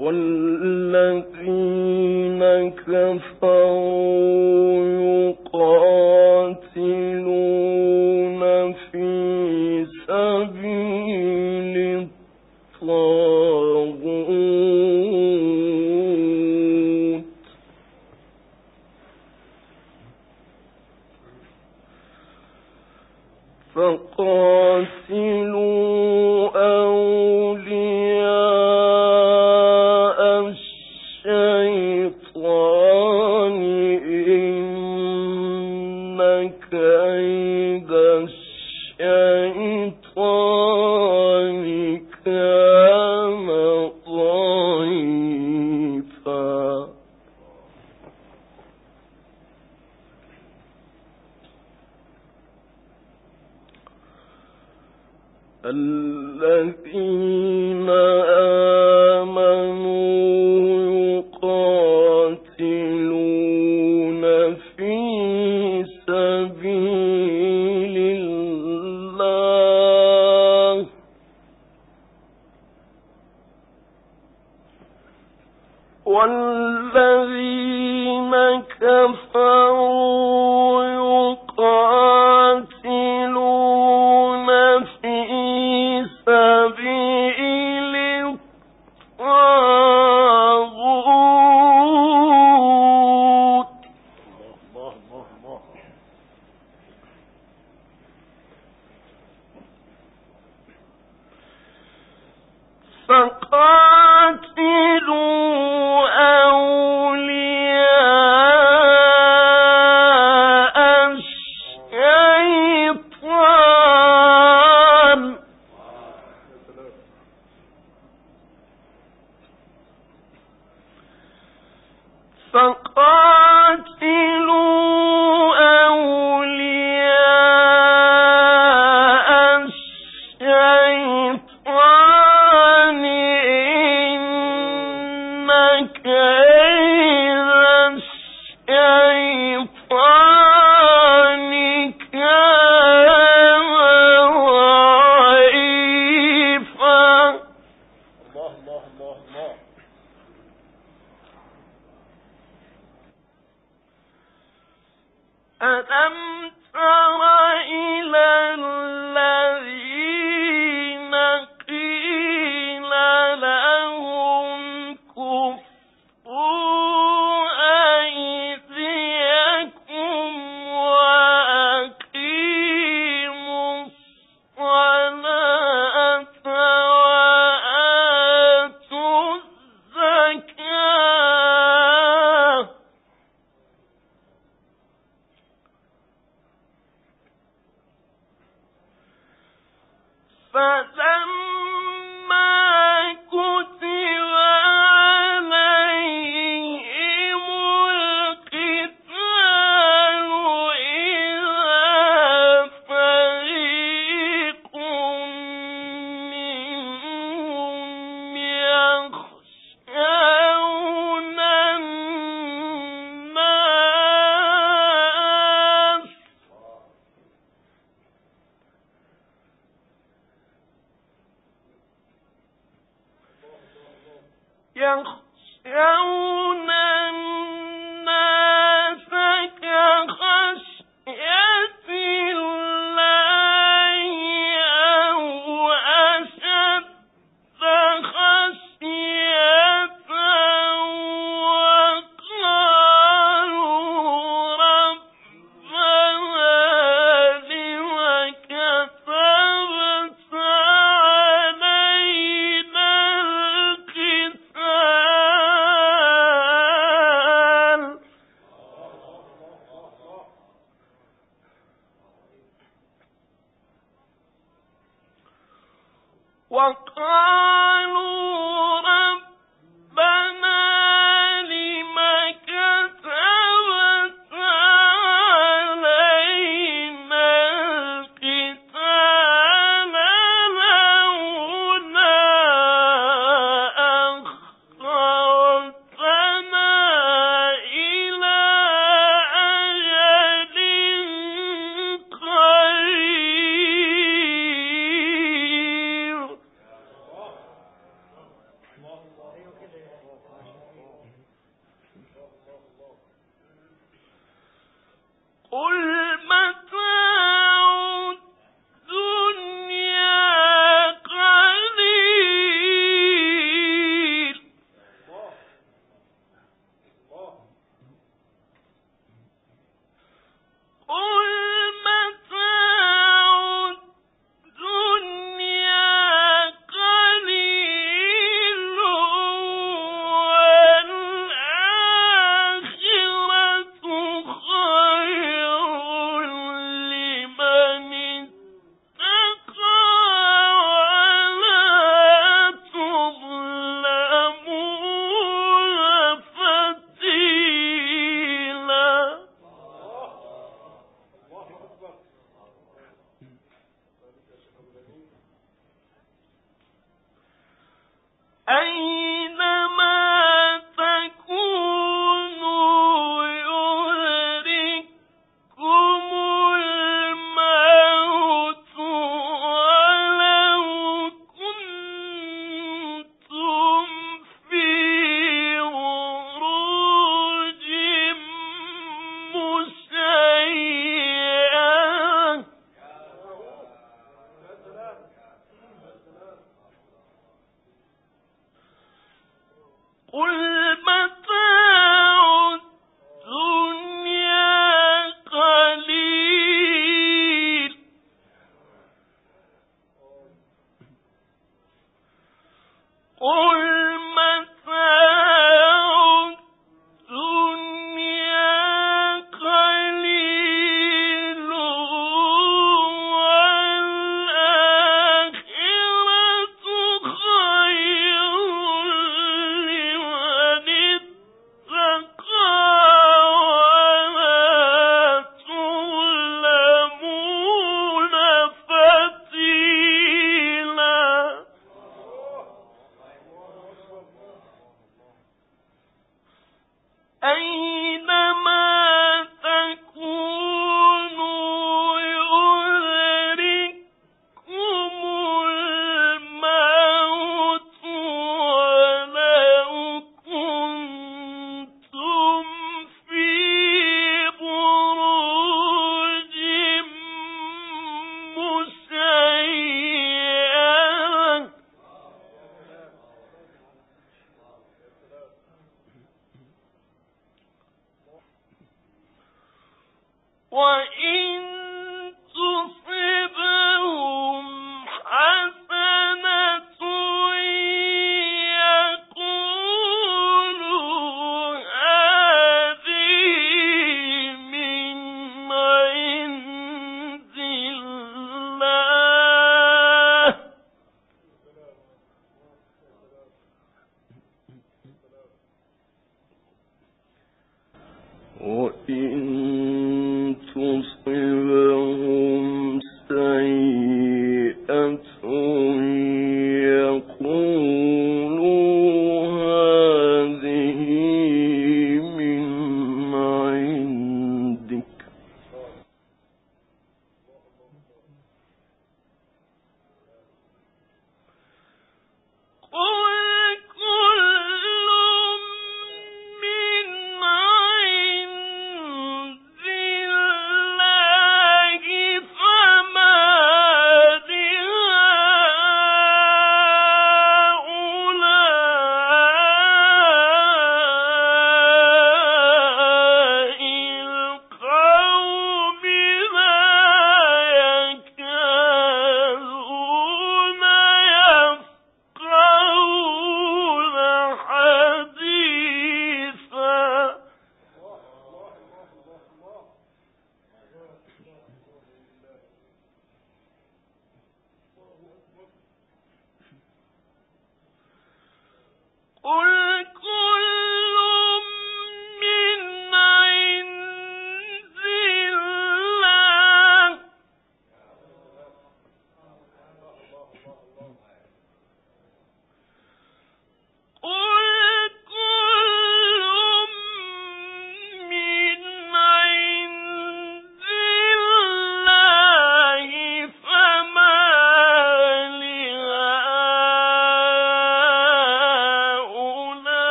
والذين كفروا الذين آمنوا ألم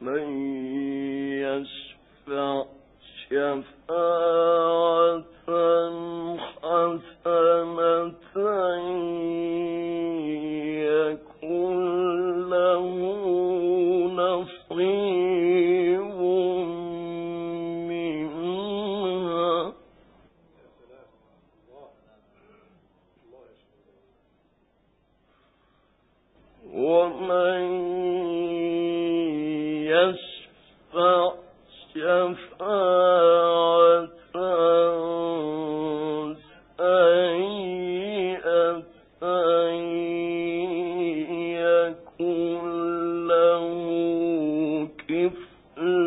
من يشفع شفاعة mm,